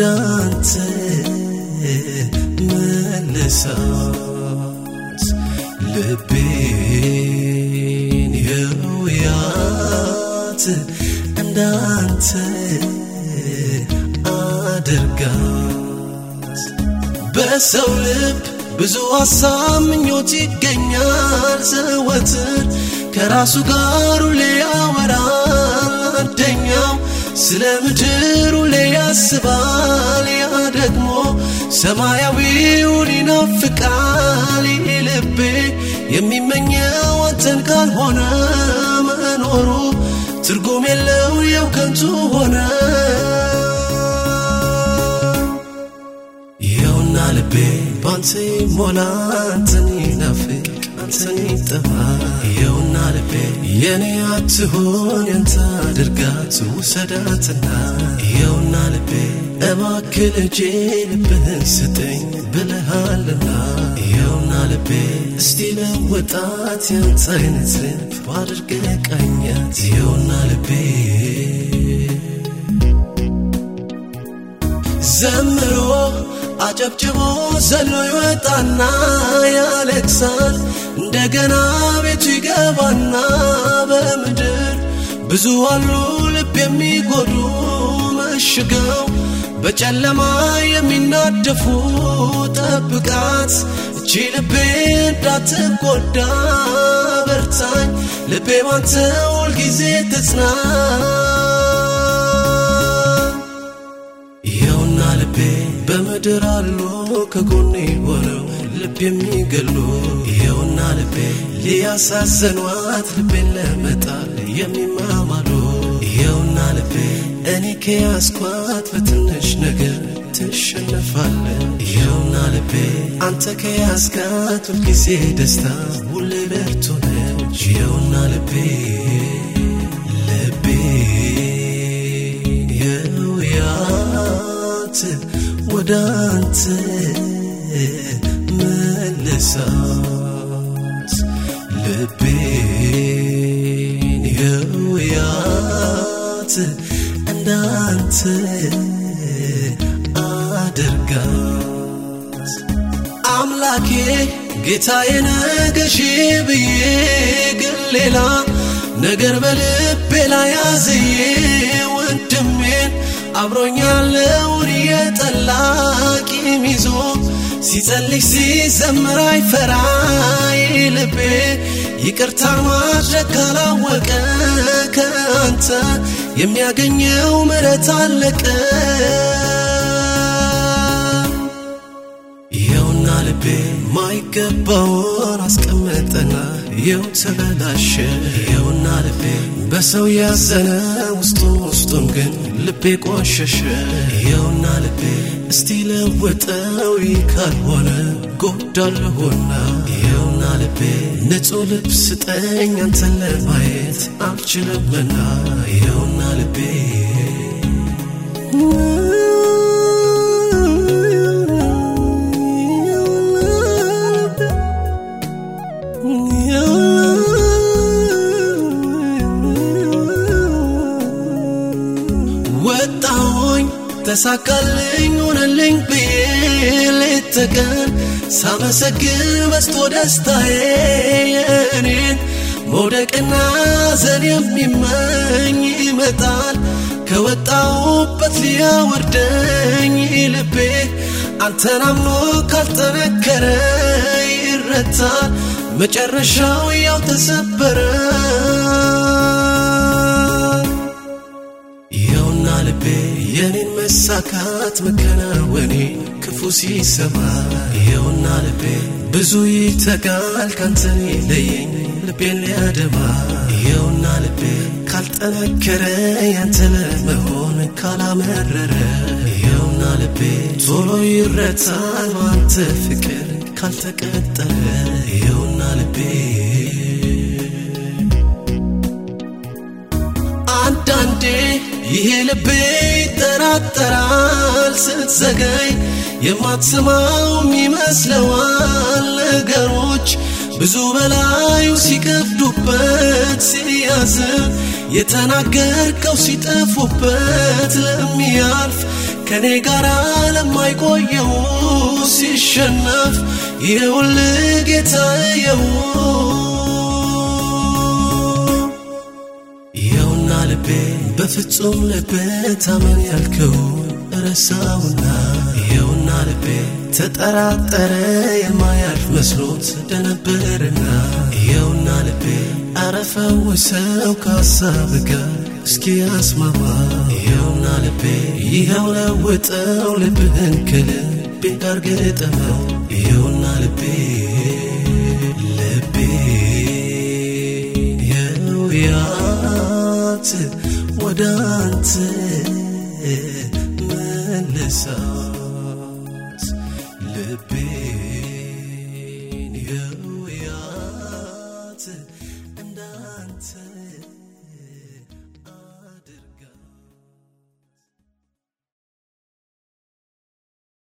አንተ መልሳት ልቤን የውያት እንዳንተ አድርጋት። በሰው ልብ ብዙ ሐሳብ ምኞት ይገኛል ዘወትር ከራሱ ጋር ሁሌ ያወራል። አንደኛው ስለ ሁሌ ያስባል። ያ ደግሞ ሰማያዊውን ይናፍቃል። ልቤ የሚመኘው አንተን ካልሆነ መኖሩ ትርጉም የለው የው ከንቱ ሆነ። ይኸውና ልቤ ባንተ ይሞላ አንተን ይናፍቅ አንተን ይጠማ ይኸውና ልቤ የኔ አትሆን ያንተ አድርጋት ውሰዳትና ይኸውና ልቤ እባክህ ልጄ ልብህን ስጠኝ ብለሃልና ይኸውና ልቤ እስቲ ለወጣት ያንተ አይነት ልብ አድርገህ ቃኛት ይኸውና ልቤ ዘምሮ አጨብጭቦ ዘሎ ይወጣና ያለቅሳል እንደገና ቤቱ ይገባና በምድር ብዙ አሉ ልብ የሚጎዱ መሽገው። በጨለማ የሚናደፉ ጠብቃት። እቺ ልቤ እንዳትጎዳ በርታኝ። ልቤ ባንተ ሁልጊዜ ትጽና ልቤ በምድር አሉ ከጎኔ ሆነው ልብ የሚገሉ ይኸውና ልቤ ሊያሳዘኗት ልቤን ለመጣል የሚማማሉ ይኸውና ልቤ እኔ ከያዝኳት በትንሽ ነገር ትሸነፋለ ይኸውና ልቤ አንተ ከያዝካት ሁልጊዜ ደስታ ሁሌ በርቱ ይኸውና ልቤ ወደ አንተ መልሳት ልቤን የውያት እንዳንተ አድርጋት አምላኬ ጌታዬ ነገሺ ብዬ ግን ሌላ ነገር በልቤ ላይ ያዝዬ ወንድሜን አብሮኛለውን የጠላ ቂም ይዞ ሲጸልይ ሲዘምር አይፈራ ልቤ። ይቅርታ ማድረግ ካላወቀ ከአንተ የሚያገኘው ምረት አለቀ። ይኸውና ልቤ ማይገባውን አስቀመጠና ይኸው ተበላሸ ይኸውና ልቤ በሰው ያዘነ ውስጡን ውስጡን ግን ልቤ ቆሸሸ። ይኸውና ልቤ እስቲ ለወጠው ካልሆነ ጎዳለሁና ይኸውና ልቤ ንጹሕ ልብ ስጠኝ አንተን ለማየት አልችልምና። ይኸውና ልቤ ተሳካልኝ ሆነልኝ ብዬ ሌት ሳመሰግን በስቶ ደስታዬ የእኔን መውደቅና ዘን የሚመኝ ይመጣል። ከወጣሁበት ሊያወርደኝ ልቤ አንተን አምኖ ካልጠነከረ ይረታል። መጨረሻው ያው ተሰበረ መሳካት መከናወኔ ክፉ ሲሰማ ይኸውና ልቤ ብዙ ይተጋል ካንተን ይለየኝ ልቤን ሊያደማ ይኸውና ልቤ ካልጠነከረ ያንተ ለመሆን ካላመረረ ይኸውና ልቤ ቶሎ ይረታል ባንተ ፍቅር ካልተቀጠረ ይኸውና ልቤ አንዳንዴ ይሄ ልቤ ይጠራጠራል ስትዘገይ የማትሰማውም ይመስለዋል ነገሮች ብዙ በላዩ ሲከብዱበት ሲያዝን የተናገርከው ሲጠፉበት ለሚያልፍ ከኔ ጋር ለማይቆየው ሲሸነፍ ይኸውል ጌታየው ልቤ በፍጹም ልቤ ታመን ያልከው ረሳውና ይኸውና ልቤ ተጠራጠረ የማያልፍ መስሎት ደነበርና ይኸውና ልቤ አረፈውሰው ከሀሳብ ጋር እስኪ አስማማ። ይኸውና ልቤ ይኸው ለውጠው ልብህን ከልቤ ጋር ገጠመው። ይኸውና ልቤ ልቤ የውያት ወደ አንተ መለሳት ልቤን የውያት እንዳንተ